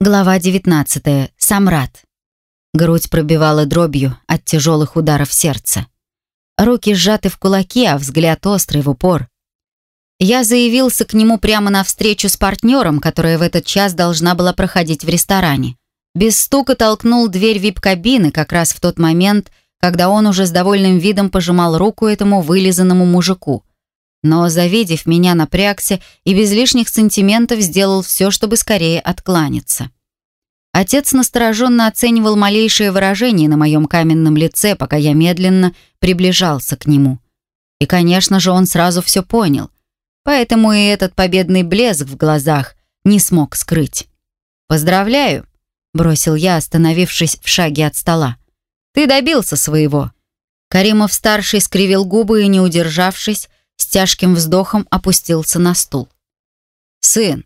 Глава 19. Самрат. Грудь пробивала дробью от тяжелых ударов сердца. Руки сжаты в кулаки, а взгляд острый в упор. Я заявился к нему прямо на встречу с партнером, которая в этот час должна была проходить в ресторане. Без стука толкнул дверь вип-кабины как раз в тот момент, когда он уже с довольным видом пожимал руку этому вылизанному мужику. Но, завидев меня, напрягся и без лишних сантиментов сделал все, чтобы скорее откланяться. Отец настороженно оценивал малейшее выражение на моем каменном лице, пока я медленно приближался к нему. И, конечно же, он сразу все понял, поэтому и этот победный блеск в глазах не смог скрыть. «Поздравляю», — бросил я, остановившись в шаге от стола. «Ты добился своего». Каримов-старший скривил губы и, не удержавшись, с тяжким вздохом опустился на стул. «Сын,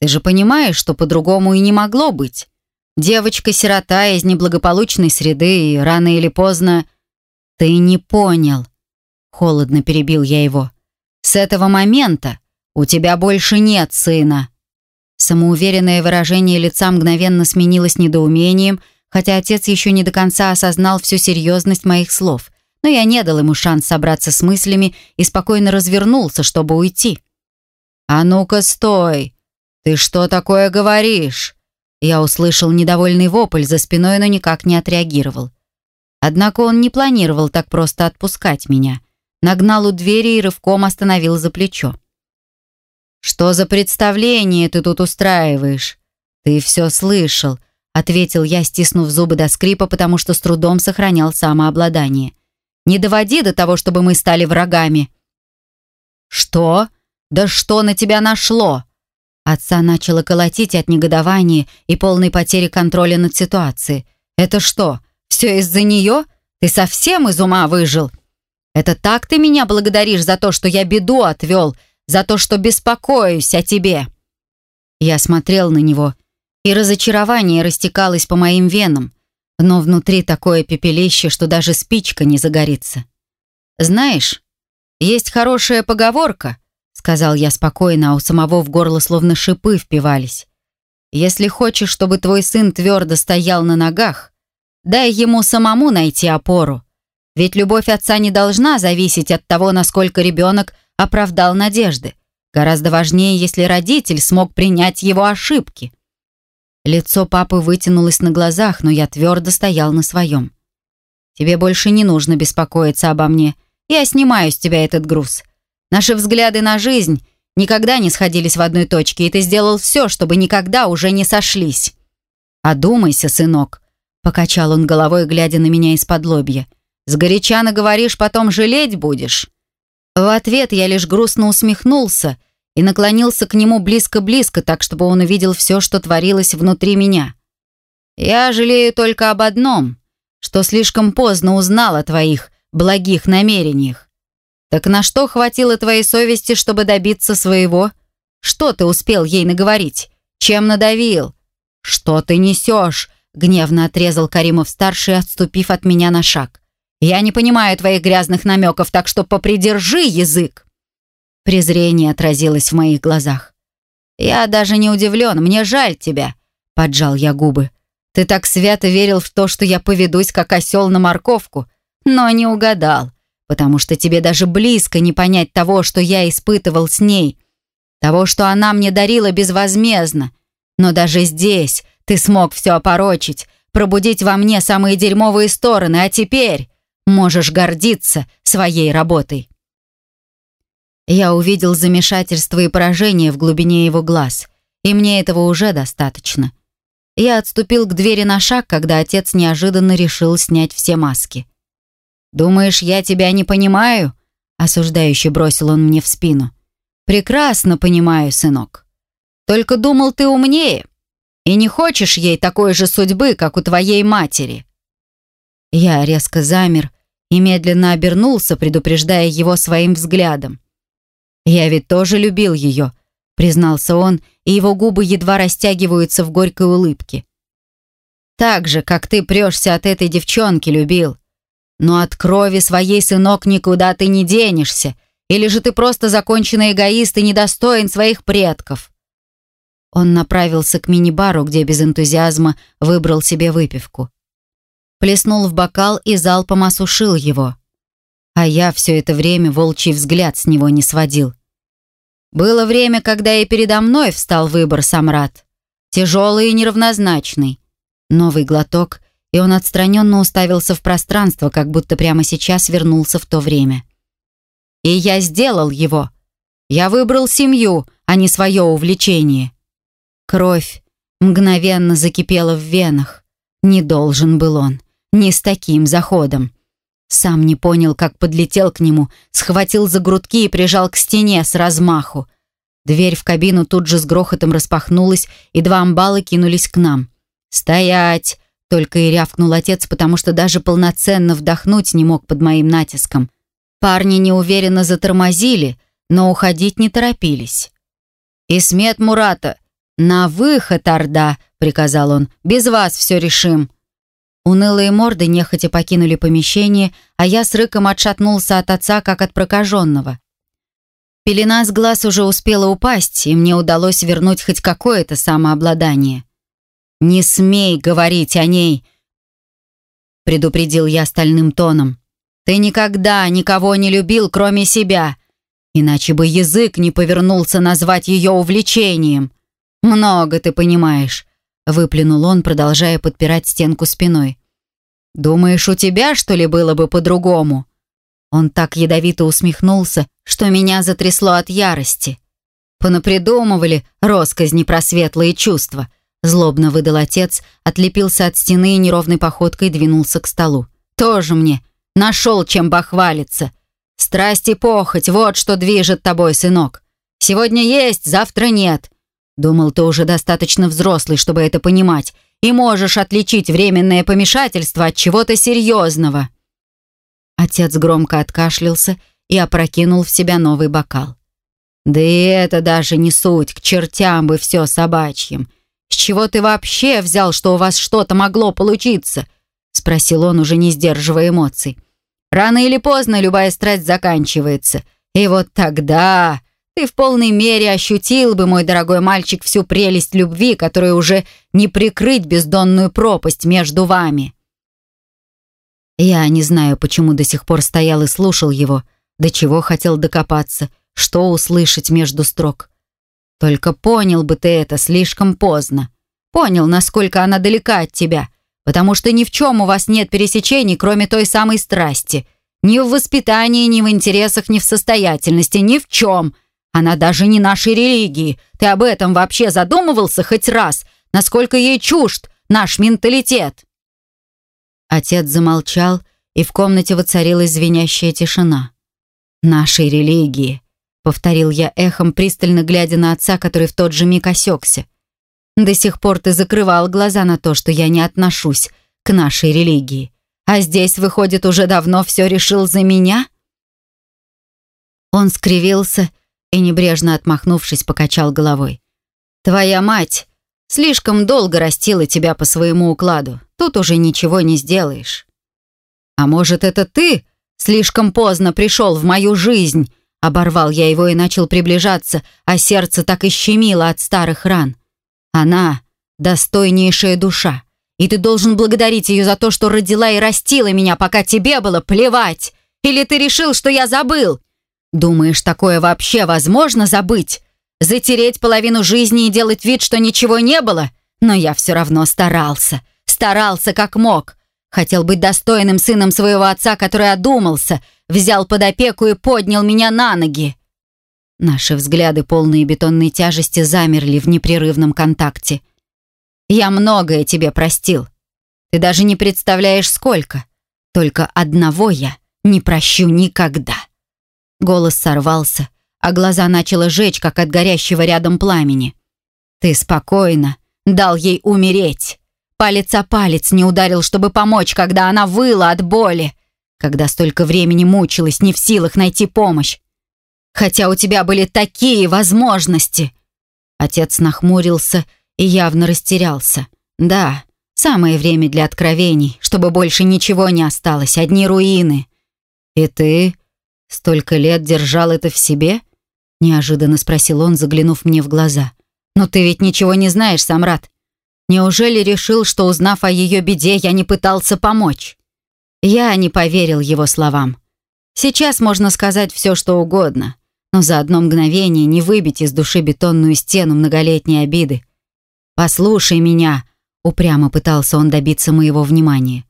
ты же понимаешь, что по-другому и не могло быть. Девочка-сирота из неблагополучной среды, и рано или поздно... Ты не понял. Холодно перебил я его. С этого момента у тебя больше нет сына. Самоуверенное выражение лица мгновенно сменилось недоумением, хотя отец еще не до конца осознал всю серьезность моих слов но я не дал ему шанс собраться с мыслями и спокойно развернулся, чтобы уйти. «А ну-ка, стой! Ты что такое говоришь?» Я услышал недовольный вопль за спиной, но никак не отреагировал. Однако он не планировал так просто отпускать меня. Нагнал у двери и рывком остановил за плечо. «Что за представление ты тут устраиваешь?» «Ты все слышал», — ответил я, стиснув зубы до скрипа, потому что с трудом сохранял самообладание. Не доводи до того, чтобы мы стали врагами». «Что? Да что на тебя нашло?» Отца начало колотить от негодования и полной потери контроля над ситуацией. «Это что, все из-за нее? Ты совсем из ума выжил? Это так ты меня благодаришь за то, что я беду отвел, за то, что беспокоюсь о тебе?» Я смотрел на него, и разочарование растекалось по моим венам но внутри такое пепелище, что даже спичка не загорится. «Знаешь, есть хорошая поговорка», — сказал я спокойно, а у самого в горло словно шипы впивались. «Если хочешь, чтобы твой сын твердо стоял на ногах, дай ему самому найти опору. Ведь любовь отца не должна зависеть от того, насколько ребенок оправдал надежды. Гораздо важнее, если родитель смог принять его ошибки». Лицо папы вытянулось на глазах, но я твердо стоял на своем. «Тебе больше не нужно беспокоиться обо мне. Я снимаю с тебя этот груз. Наши взгляды на жизнь никогда не сходились в одной точке, и ты сделал все, чтобы никогда уже не сошлись». «Одумайся, сынок», — покачал он головой, глядя на меня из-под лобья. «Сгоряча наговоришь, потом жалеть будешь». В ответ я лишь грустно усмехнулся — и наклонился к нему близко-близко, так чтобы он увидел все, что творилось внутри меня. «Я жалею только об одном, что слишком поздно узнал о твоих благих намерениях. Так на что хватило твоей совести, чтобы добиться своего? Что ты успел ей наговорить? Чем надавил? Что ты несешь?» Гневно отрезал Каримов-старший, отступив от меня на шаг. «Я не понимаю твоих грязных намеков, так что попридержи язык!» Презрение отразилось в моих глазах. «Я даже не удивлен, мне жаль тебя», — поджал я губы. «Ты так свято верил в то, что я поведусь, как осел на морковку, но не угадал, потому что тебе даже близко не понять того, что я испытывал с ней, того, что она мне дарила безвозмездно. Но даже здесь ты смог все опорочить, пробудить во мне самые дерьмовые стороны, а теперь можешь гордиться своей работой». Я увидел замешательство и поражение в глубине его глаз, и мне этого уже достаточно. Я отступил к двери на шаг, когда отец неожиданно решил снять все маски. «Думаешь, я тебя не понимаю?» осуждающе бросил он мне в спину. «Прекрасно понимаю, сынок. Только думал, ты умнее и не хочешь ей такой же судьбы, как у твоей матери». Я резко замер и медленно обернулся, предупреждая его своим взглядом. «Я ведь тоже любил ее», — признался он, и его губы едва растягиваются в горькой улыбке. «Так же, как ты прешься от этой девчонки, любил. Но от крови своей, сынок, никуда ты не денешься. Или же ты просто законченный эгоист и недостоин своих предков?» Он направился к мини-бару, где без энтузиазма выбрал себе выпивку. Плеснул в бокал и залпом осушил его. А я все это время волчий взгляд с него не сводил. Было время, когда и передо мной встал выбор, Самрат. Тяжелый и неравнозначный. Новый глоток, и он отстраненно уставился в пространство, как будто прямо сейчас вернулся в то время. И я сделал его. Я выбрал семью, а не свое увлечение. Кровь мгновенно закипела в венах. Не должен был он. Не с таким заходом. Сам не понял, как подлетел к нему, схватил за грудки и прижал к стене с размаху. Дверь в кабину тут же с грохотом распахнулась, и два амбала кинулись к нам. «Стоять!» — только и рявкнул отец, потому что даже полноценно вдохнуть не мог под моим натиском. Парни неуверенно затормозили, но уходить не торопились. «Исмет Мурата, «На выход, Орда!» — приказал он. «Без вас все решим!» Унылые морды нехотя покинули помещение, а я с рыком отшатнулся от отца, как от прокаженного. Пелена с глаз уже успела упасть, и мне удалось вернуть хоть какое-то самообладание. «Не смей говорить о ней!» — предупредил я стальным тоном. «Ты никогда никого не любил, кроме себя, иначе бы язык не повернулся назвать ее увлечением. «Много ты понимаешь», — выплюнул он, продолжая подпирать стенку спиной. «Думаешь, у тебя, что ли, было бы по-другому?» Он так ядовито усмехнулся, что меня затрясло от ярости. «Понапридумывали росказни про светлые чувства», — злобно выдал отец, отлепился от стены и неровной походкой двинулся к столу. «Тоже мне. Нашел, чем бахвалиться. Страсть и похоть — вот что движет тобой, сынок. Сегодня есть, завтра нет. Думал, ты уже достаточно взрослый, чтобы это понимать, и можешь отличить временное помешательство от чего-то серьезного». Отец громко откашлялся и опрокинул в себя новый бокал. «Да и это даже не суть, к чертям бы все собачьим. С чего ты вообще взял, что у вас что-то могло получиться?» спросил он, уже не сдерживая эмоций. «Рано или поздно любая страсть заканчивается. И вот тогда ты в полной мере ощутил бы, мой дорогой мальчик, всю прелесть любви, которую уже не прикрыть бездонную пропасть между вами. Я не знаю, почему до сих пор стоял и слушал его, до чего хотел докопаться, что услышать между строк. Только понял бы ты это слишком поздно. Понял, насколько она далека от тебя, потому что ни в чем у вас нет пересечений, кроме той самой страсти. Ни в воспитании, ни в интересах, ни в состоятельности, ни в чем — она даже не нашей религии. Ты об этом вообще задумывался хоть раз? Насколько ей чужд наш менталитет?» Отец замолчал, и в комнате воцарилась звенящая тишина. «Нашей религии», — повторил я эхом, пристально глядя на отца, который в тот же миг осекся. «До сих пор ты закрывал глаза на то, что я не отношусь к нашей религии. А здесь, выходит, уже давно все решил за меня?» Он скривился и, небрежно отмахнувшись, покачал головой. «Твоя мать слишком долго растила тебя по своему укладу. Тут уже ничего не сделаешь». «А может, это ты слишком поздно пришел в мою жизнь?» Оборвал я его и начал приближаться, а сердце так и щемило от старых ран. «Она — достойнейшая душа, и ты должен благодарить ее за то, что родила и растила меня, пока тебе было плевать. Или ты решил, что я забыл?» Думаешь, такое вообще возможно забыть? Затереть половину жизни и делать вид, что ничего не было? Но я все равно старался. Старался как мог. Хотел быть достойным сыном своего отца, который одумался, взял под опеку и поднял меня на ноги. Наши взгляды, полные бетонной тяжести, замерли в непрерывном контакте. Я многое тебе простил. Ты даже не представляешь, сколько. Только одного я не прощу никогда. Голос сорвался, а глаза начало жечь, как от горящего рядом пламени. «Ты спокойно дал ей умереть. Палец о палец не ударил, чтобы помочь, когда она выла от боли, когда столько времени мучилась, не в силах найти помощь. Хотя у тебя были такие возможности!» Отец нахмурился и явно растерялся. «Да, самое время для откровений, чтобы больше ничего не осталось, одни руины. И ты «Столько лет держал это в себе?» — неожиданно спросил он, заглянув мне в глаза. «Но ты ведь ничего не знаешь, Самрат. Неужели решил, что, узнав о ее беде, я не пытался помочь?» Я не поверил его словам. Сейчас можно сказать все, что угодно, но за одно мгновение не выбить из души бетонную стену многолетней обиды. «Послушай меня», — упрямо пытался он добиться моего внимания.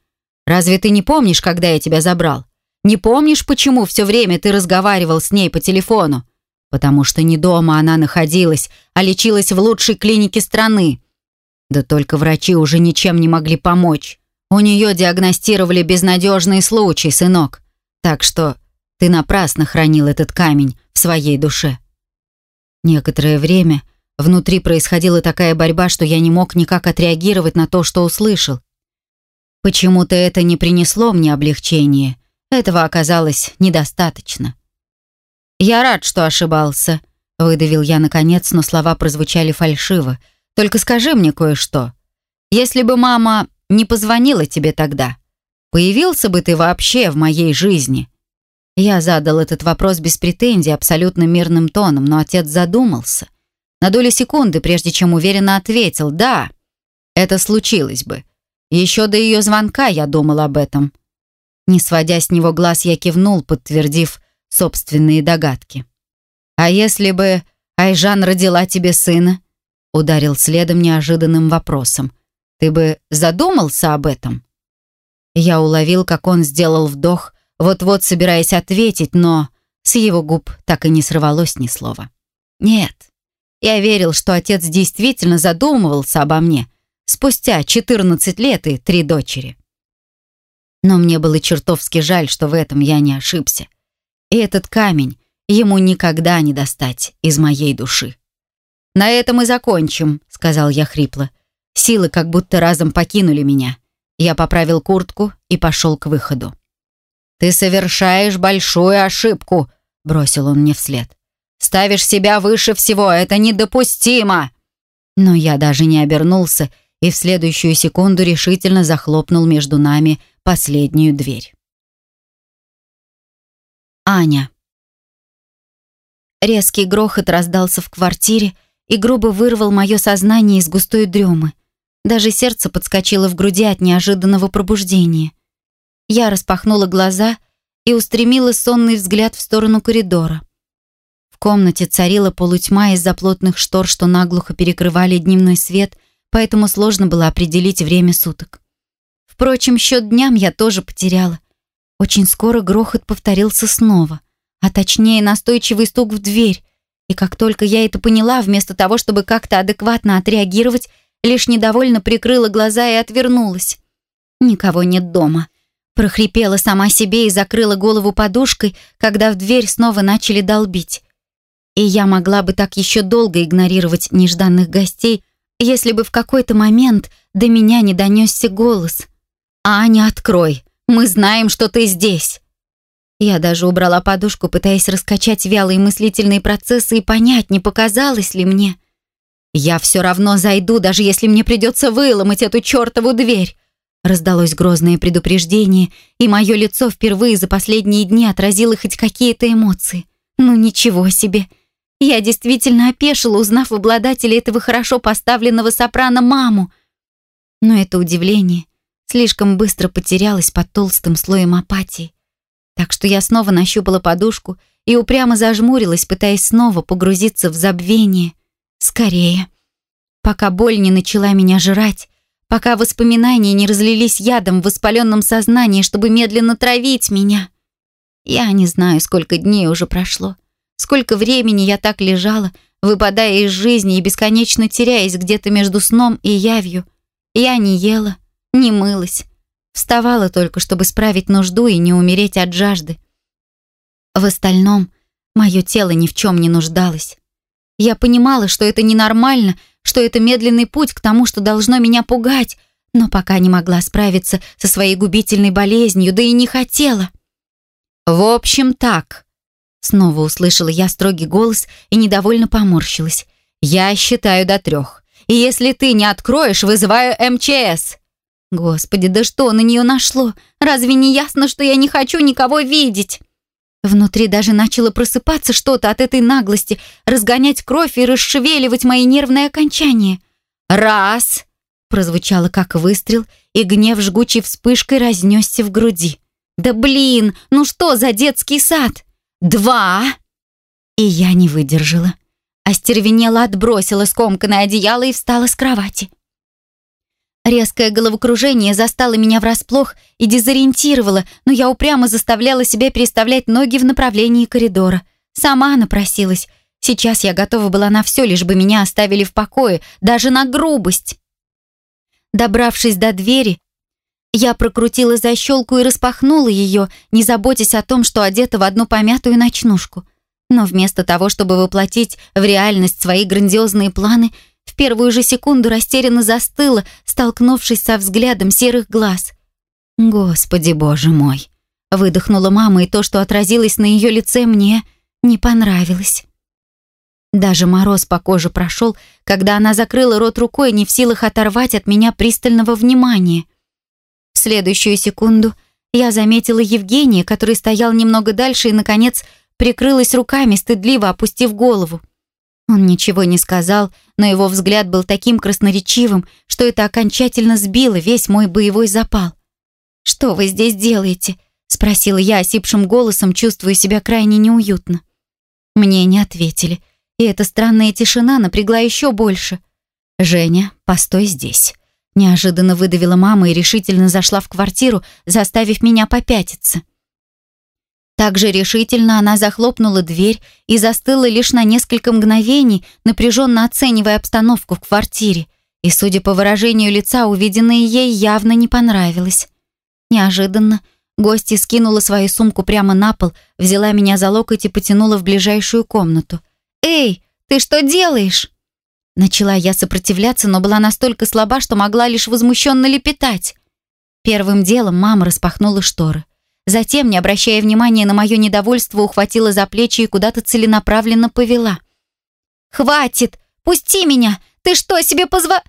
«Разве ты не помнишь, когда я тебя забрал? Не помнишь, почему все время ты разговаривал с ней по телефону? Потому что не дома она находилась, а лечилась в лучшей клинике страны. Да только врачи уже ничем не могли помочь. У нее диагностировали безнадежный случай, сынок. Так что ты напрасно хранил этот камень в своей душе. Некоторое время внутри происходила такая борьба, что я не мог никак отреагировать на то, что услышал. Почему-то это не принесло мне облегчения. Этого оказалось недостаточно. «Я рад, что ошибался», — выдавил я наконец, но слова прозвучали фальшиво. «Только скажи мне кое-что. Если бы мама не позвонила тебе тогда, появился бы ты вообще в моей жизни?» Я задал этот вопрос без претензий, абсолютно мирным тоном, но отец задумался. На долю секунды, прежде чем уверенно ответил «Да, это случилось бы». Еще до ее звонка я думал об этом. Не сводя с него глаз, я кивнул, подтвердив собственные догадки. «А если бы Айжан родила тебе сына?» Ударил следом неожиданным вопросом. «Ты бы задумался об этом?» Я уловил, как он сделал вдох, вот-вот собираясь ответить, но с его губ так и не срывалось ни слова. «Нет, я верил, что отец действительно задумывался обо мне спустя 14 лет и три дочери. Но мне было чертовски жаль, что в этом я не ошибся. И этот камень ему никогда не достать из моей души. «На этом и закончим», — сказал я хрипло. Силы как будто разом покинули меня. Я поправил куртку и пошел к выходу. «Ты совершаешь большую ошибку», — бросил он мне вслед. «Ставишь себя выше всего, это недопустимо!» Но я даже не обернулся и в следующую секунду решительно захлопнул между нами последнюю дверь. Аня. Резкий грохот раздался в квартире и грубо вырвал мое сознание из густой дремы. Даже сердце подскочило в груди от неожиданного пробуждения. Я распахнула глаза и устремила сонный взгляд в сторону коридора. В комнате царила полутьма из-за плотных штор, что наглухо перекрывали дневной свет, поэтому сложно было определить время суток. Впрочем, счет дням я тоже потеряла. Очень скоро грохот повторился снова, а точнее настойчивый стук в дверь. И как только я это поняла, вместо того, чтобы как-то адекватно отреагировать, лишь недовольно прикрыла глаза и отвернулась. Никого нет дома. Прохрипела сама себе и закрыла голову подушкой, когда в дверь снова начали долбить. И я могла бы так еще долго игнорировать нежданных гостей, если бы в какой-то момент до меня не донесся голос. «Аня, открой! Мы знаем, что ты здесь!» Я даже убрала подушку, пытаясь раскачать вялые мыслительные процессы и понять, не показалось ли мне. «Я все равно зайду, даже если мне придется выломать эту чертову дверь!» Раздалось грозное предупреждение, и мое лицо впервые за последние дни отразило хоть какие-то эмоции. Ну ничего себе! Я действительно опешила, узнав в обладателе этого хорошо поставленного сопрано маму. Но это удивление слишком быстро потерялась под толстым слоем апатии. Так что я снова нащупала подушку и упрямо зажмурилась, пытаясь снова погрузиться в забвение. Скорее. Пока боль не начала меня жрать, пока воспоминания не разлились ядом в воспаленном сознании, чтобы медленно травить меня. Я не знаю, сколько дней уже прошло, сколько времени я так лежала, выпадая из жизни и бесконечно теряясь где-то между сном и явью. Я не ела, не мылась. Вставала только, чтобы справить нужду и не умереть от жажды. В остальном, мое тело ни в чем не нуждалось. Я понимала, что это ненормально, что это медленный путь к тому, что должно меня пугать, но пока не могла справиться со своей губительной болезнью, да и не хотела. «В общем, так», — снова услышала я строгий голос и недовольно поморщилась. «Я считаю до трех, и если ты не откроешь, вызываю МЧС». Господи, да что на нее нашло? Разве не ясно, что я не хочу никого видеть? Внутри даже начало просыпаться что-то от этой наглости, разгонять кровь и расшевеливать мои нервные окончания. «Раз!» — прозвучало как выстрел, и гнев жгучей вспышкой разнесся в груди. «Да блин, ну что за детский сад?» «Два!» И я не выдержала. Остервенела, отбросила скомканное одеяло и встала с кровати. Резкое головокружение застало меня врасплох и дезориентировало, но я упрямо заставляла себя переставлять ноги в направлении коридора. Сама напросилась. Сейчас я готова была на все, лишь бы меня оставили в покое, даже на грубость. Добравшись до двери, я прокрутила защелку и распахнула ее, не заботясь о том, что одета в одну помятую ночнушку. Но вместо того, чтобы воплотить в реальность свои грандиозные планы, в первую же секунду растерянно застыла, столкнувшись со взглядом серых глаз. «Господи, боже мой!» Выдохнула мама, и то, что отразилось на ее лице, мне не понравилось. Даже мороз по коже прошел, когда она закрыла рот рукой, не в силах оторвать от меня пристального внимания. Следующую секунду я заметила Евгения, который стоял немного дальше и, наконец, прикрылась руками, стыдливо опустив голову. Он ничего не сказал, но его взгляд был таким красноречивым, что это окончательно сбило весь мой боевой запал. «Что вы здесь делаете?» — спросила я осипшим голосом, чувствуя себя крайне неуютно. Мне не ответили, и эта странная тишина напрягла еще больше. «Женя, постой здесь», — неожиданно выдавила мама и решительно зашла в квартиру, заставив меня попятиться. Также решительно она захлопнула дверь и застыла лишь на несколько мгновений, напряженно оценивая обстановку в квартире. И, судя по выражению лица, увиденное ей явно не понравилось. Неожиданно гостья скинула свою сумку прямо на пол, взяла меня за локоть и потянула в ближайшую комнату. «Эй, ты что делаешь?» Начала я сопротивляться, но была настолько слаба, что могла лишь возмущенно лепетать. Первым делом мама распахнула шторы. Затем, не обращая внимания на мое недовольство, ухватила за плечи и куда-то целенаправленно повела. «Хватит! Пусти меня! Ты что, себе позва...»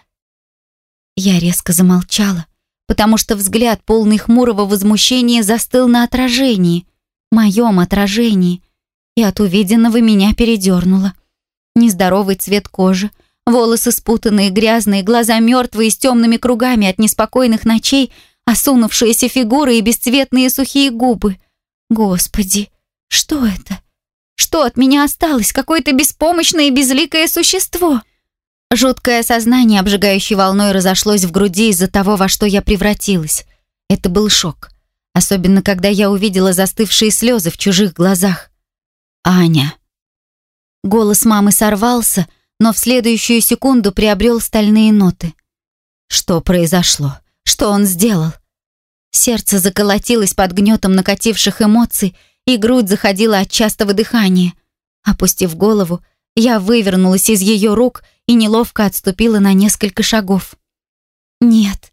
Я резко замолчала, потому что взгляд, полный хмурого возмущения, застыл на отражении, моем отражении, и от увиденного меня передернуло. Нездоровый цвет кожи, волосы спутанные, грязные, глаза мертвые с темными кругами от неспокойных ночей — осунувшаяся фигура и бесцветные сухие губы. Господи, что это? Что от меня осталось? Какое-то беспомощное и безликое существо. Жуткое сознание, обжигающей волной, разошлось в груди из-за того, во что я превратилась. Это был шок. Особенно, когда я увидела застывшие слезы в чужих глазах. «Аня». Голос мамы сорвался, но в следующую секунду приобрел стальные ноты. Что произошло? Что он сделал? Сердце заколотилось под гнетом накативших эмоций, и грудь заходила от частого дыхания. Опустив голову, я вывернулась из ее рук и неловко отступила на несколько шагов. «Нет,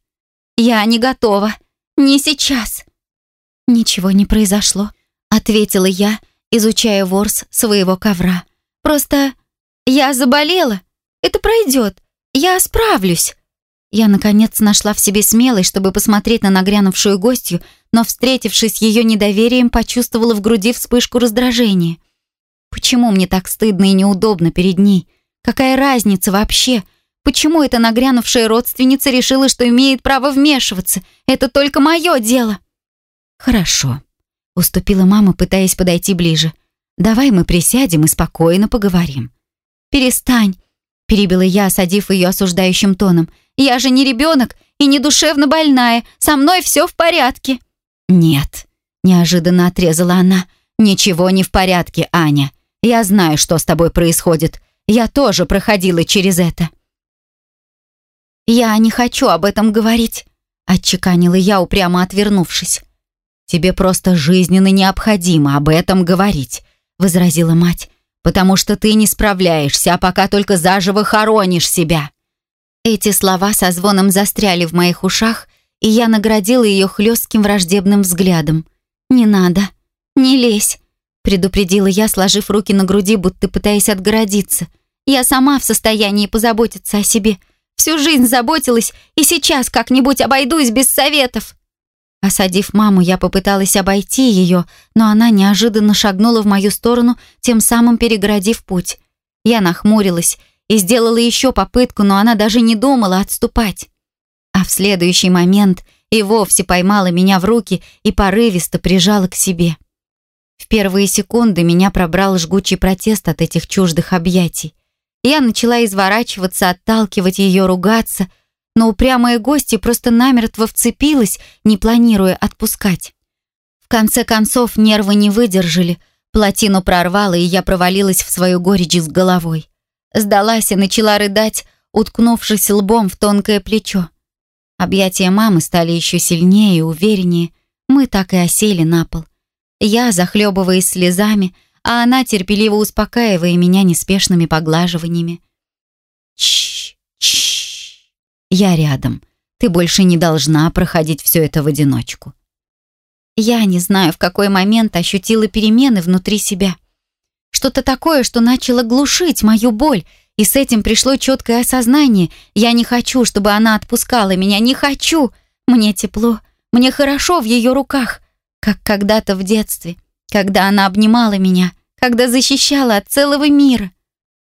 я не готова. Не сейчас». «Ничего не произошло», — ответила я, изучая ворс своего ковра. «Просто я заболела. Это пройдет. Я справлюсь». Я, наконец, нашла в себе смелость, чтобы посмотреть на нагрянувшую гостью, но, встретившись ее недоверием, почувствовала в груди вспышку раздражения. Почему мне так стыдно и неудобно перед ней? Какая разница вообще? Почему эта нагрянувшая родственница решила, что имеет право вмешиваться? Это только мое дело. Хорошо, уступила мама, пытаясь подойти ближе. Давай мы присядем и спокойно поговорим. Перестань, перебила я, осадив ее осуждающим тоном. Я же не ребенок и не душевно больная. Со мной все в порядке». «Нет», — неожиданно отрезала она. «Ничего не в порядке, Аня. Я знаю, что с тобой происходит. Я тоже проходила через это». «Я не хочу об этом говорить», — отчеканила я, упрямо отвернувшись. «Тебе просто жизненно необходимо об этом говорить», — возразила мать, «потому что ты не справляешься, а пока только заживо хоронишь себя». Эти слова со звоном застряли в моих ушах, и я наградила ее хлестким враждебным взглядом. «Не надо, не лезь», — предупредила я, сложив руки на груди, будто пытаясь отгородиться. «Я сама в состоянии позаботиться о себе. Всю жизнь заботилась, и сейчас как-нибудь обойдусь без советов». Осадив маму, я попыталась обойти ее, но она неожиданно шагнула в мою сторону, тем самым перегородив путь. Я нахмурилась и сделала еще попытку, но она даже не думала отступать. А в следующий момент и вовсе поймала меня в руки и порывисто прижала к себе. В первые секунды меня пробрал жгучий протест от этих чуждых объятий. Я начала изворачиваться, отталкивать ее, ругаться — но упрямая гостья просто намертво вцепилась, не планируя отпускать. В конце концов нервы не выдержали, плотину прорвало, и я провалилась в свою горечь с головой. Сдалась и начала рыдать, уткнувшись лбом в тонкое плечо. Объятия мамы стали еще сильнее и увереннее, мы так и осели на пол. Я, захлебываясь слезами, а она терпеливо успокаивая меня неспешными поглаживаниями. Чш. Я рядом. Ты больше не должна проходить все это в одиночку. Я не знаю, в какой момент ощутила перемены внутри себя. Что-то такое, что начало глушить мою боль, и с этим пришло четкое осознание. Я не хочу, чтобы она отпускала меня, не хочу. Мне тепло, мне хорошо в ее руках, как когда-то в детстве, когда она обнимала меня, когда защищала от целого мира.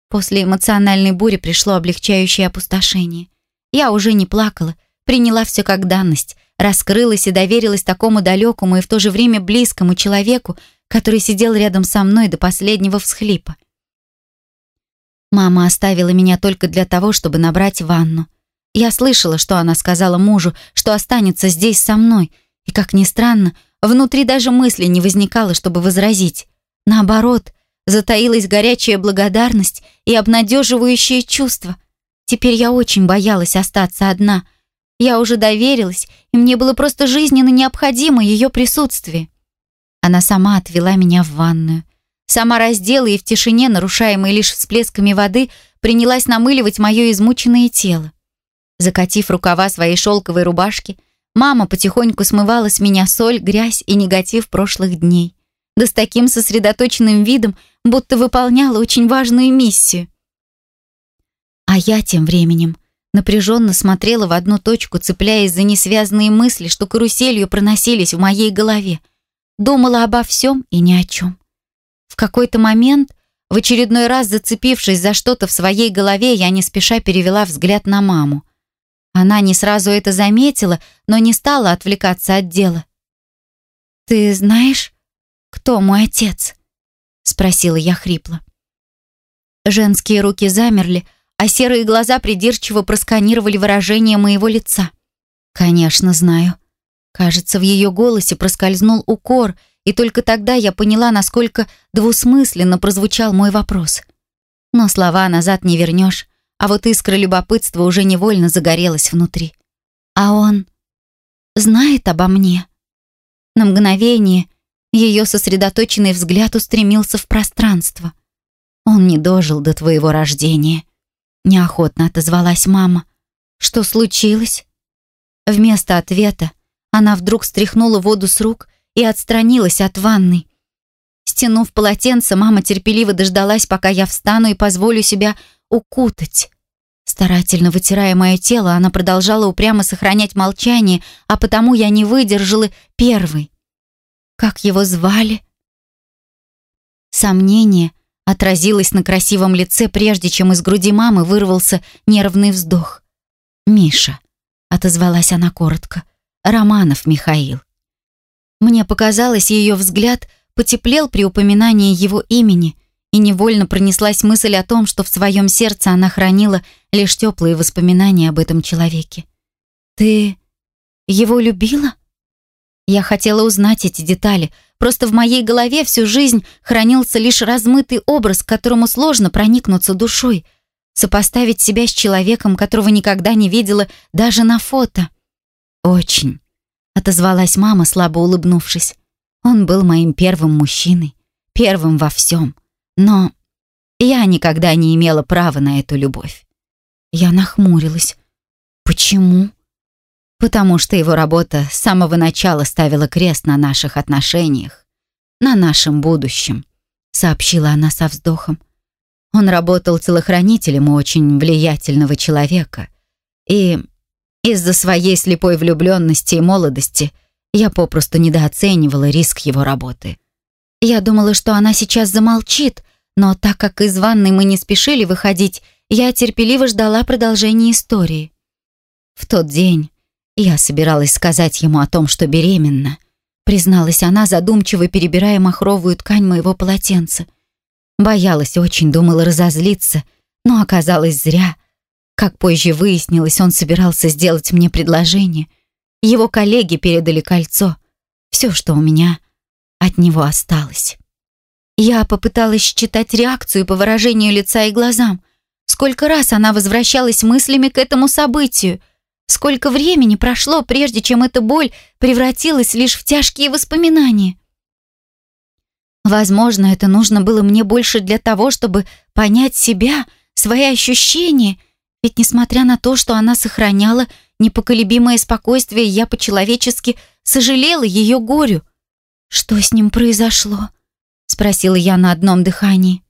После эмоциональной бури пришло облегчающее опустошение. Я уже не плакала, приняла все как данность, раскрылась и доверилась такому далекому и в то же время близкому человеку, который сидел рядом со мной до последнего всхлипа. Мама оставила меня только для того, чтобы набрать ванну. Я слышала, что она сказала мужу, что останется здесь со мной, и, как ни странно, внутри даже мысли не возникало, чтобы возразить. Наоборот, затаилась горячая благодарность и обнадеживающее чувство, Теперь я очень боялась остаться одна. Я уже доверилась, и мне было просто жизненно необходимо ее присутствие. Она сама отвела меня в ванную. Сама раздела и в тишине, нарушаемой лишь всплесками воды, принялась намыливать мое измученное тело. Закатив рукава своей шелковой рубашки, мама потихоньку смывала с меня соль, грязь и негатив прошлых дней. Да с таким сосредоточенным видом, будто выполняла очень важную миссию. А я тем временем напряженно смотрела в одну точку, цепляясь за несвязанные мысли, что каруселью проносились в моей голове. Думала обо всем и ни о чем. В какой-то момент, в очередной раз зацепившись за что-то в своей голове, я не спеша перевела взгляд на маму. Она не сразу это заметила, но не стала отвлекаться от дела. «Ты знаешь, кто мой отец?» — спросила я хрипло. Женские руки замерли, а серые глаза придирчиво просканировали выражение моего лица. «Конечно, знаю». Кажется, в ее голосе проскользнул укор, и только тогда я поняла, насколько двусмысленно прозвучал мой вопрос. Но слова назад не вернешь, а вот искра любопытства уже невольно загорелась внутри. А он знает обо мне. На мгновение ее сосредоточенный взгляд устремился в пространство. Он не дожил до твоего рождения. Неохотно отозвалась мама. Что случилось? Вместо ответа она вдруг стряхнула воду с рук и отстранилась от ванны. Стянув полотенце, мама терпеливо дождалась, пока я встану и позволю себя укутать. Старательно вытирая мое тело, она продолжала упрямо сохранять молчание, а потому я не выдержала первой. Как его звали? Сомнение — отразилось на красивом лице, прежде чем из груди мамы вырвался нервный вздох. «Миша», — отозвалась она коротко, — «Романов Михаил». Мне показалось, ее взгляд потеплел при упоминании его имени, и невольно пронеслась мысль о том, что в своем сердце она хранила лишь теплые воспоминания об этом человеке. «Ты его любила?» Я хотела узнать эти детали, просто в моей голове всю жизнь хранился лишь размытый образ, к которому сложно проникнуться душой, сопоставить себя с человеком, которого никогда не видела даже на фото. «Очень», — отозвалась мама, слабо улыбнувшись. «Он был моим первым мужчиной, первым во всем, но я никогда не имела права на эту любовь». Я нахмурилась. «Почему?» Потому что его работа с самого начала ставила крест на наших отношениях, на нашем будущем», — сообщила она со вздохом. Он работал телохранителем у очень влиятельного человека. И из-за своей слепой влюбленности и молодости Я попросту недооценивала риск его работы. Я думала, что она сейчас замолчит, но так как из ванной мы не спешили выходить, я терпеливо ждала продолжения истории. В тот день я собиралась сказать ему о том, что беременна, призналась она, задумчиво перебирая махровую ткань моего полотенца. Боялась очень, думала разозлиться, но оказалось зря. Как позже выяснилось, он собирался сделать мне предложение. Его коллеги передали кольцо. Все, что у меня от него осталось. Я попыталась считать реакцию по выражению лица и глазам. Сколько раз она возвращалась мыслями к этому событию. Сколько времени прошло, прежде чем эта боль превратилась лишь в тяжкие воспоминания. Возможно, это нужно было мне больше для того, чтобы понять себя, свои ощущения, ведь несмотря на то, что она сохраняла непоколебимое спокойствие, я по-человечески сожалела ее горю. Что с ним произошло? спросила я на одном дыхании.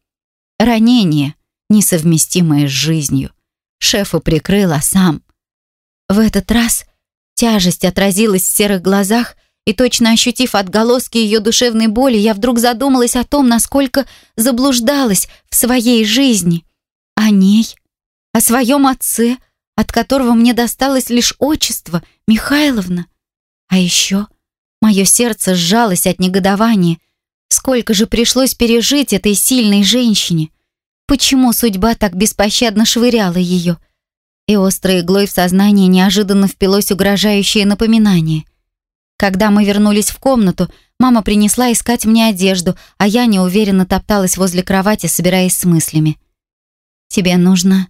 Ранение, несовместимое с жизнью. Шефу прикрыл, а сам. В этот раз тяжесть отразилась в серых глазах, и точно ощутив отголоски ее душевной боли, я вдруг задумалась о том, насколько заблуждалась в своей жизни. О ней, о своем отце, от которого мне досталось лишь отчество Михайловна. А еще мое сердце сжалось от негодования — Сколько же пришлось пережить этой сильной женщине? Почему судьба так беспощадно швыряла ее? И острой иглой в сознание неожиданно впилось угрожающее напоминание. Когда мы вернулись в комнату, мама принесла искать мне одежду, а я неуверенно топталась возле кровати, собираясь с мыслями. «Тебе нужно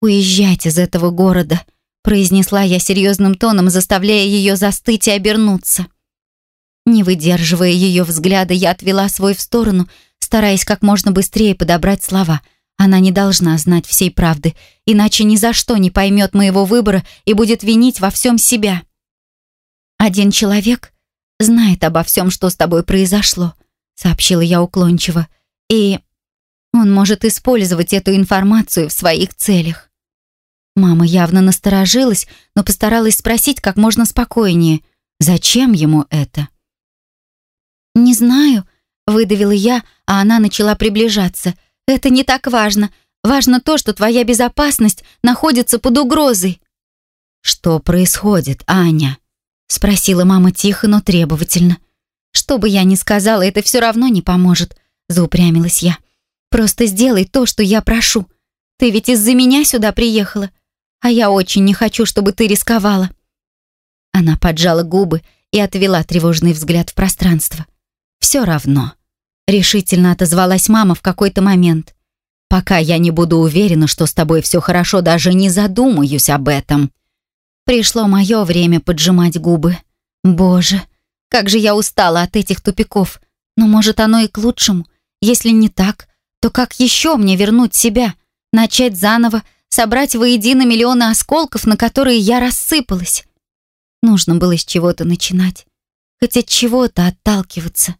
уезжать из этого города», произнесла я серьезным тоном, заставляя ее застыть и обернуться. Не выдерживая ее взгляда, я отвела свой в сторону, стараясь как можно быстрее подобрать слова. Она не должна знать всей правды, иначе ни за что не поймет моего выбора и будет винить во всем себя. «Один человек знает обо всем, что с тобой произошло», сообщила я уклончиво, «и он может использовать эту информацию в своих целях». Мама явно насторожилась, но постаралась спросить как можно спокойнее, «Зачем ему это?» «Не знаю», — выдавила я, а она начала приближаться. «Это не так важно. Важно то, что твоя безопасность находится под угрозой». «Что происходит, Аня?» — спросила мама тихо, но требовательно. «Что бы я ни сказала, это все равно не поможет», — заупрямилась я. «Просто сделай то, что я прошу. Ты ведь из-за меня сюда приехала, а я очень не хочу, чтобы ты рисковала». Она поджала губы и отвела тревожный взгляд в пространство. «Все равно», — решительно отозвалась мама в какой-то момент. «Пока я не буду уверена, что с тобой все хорошо, даже не задумаюсь об этом». Пришло мое время поджимать губы. Боже, как же я устала от этих тупиков. Но может оно и к лучшему. Если не так, то как еще мне вернуть себя? Начать заново, собрать воедино миллионы осколков, на которые я рассыпалась? Нужно было с чего-то начинать. Хоть от чего-то отталкиваться.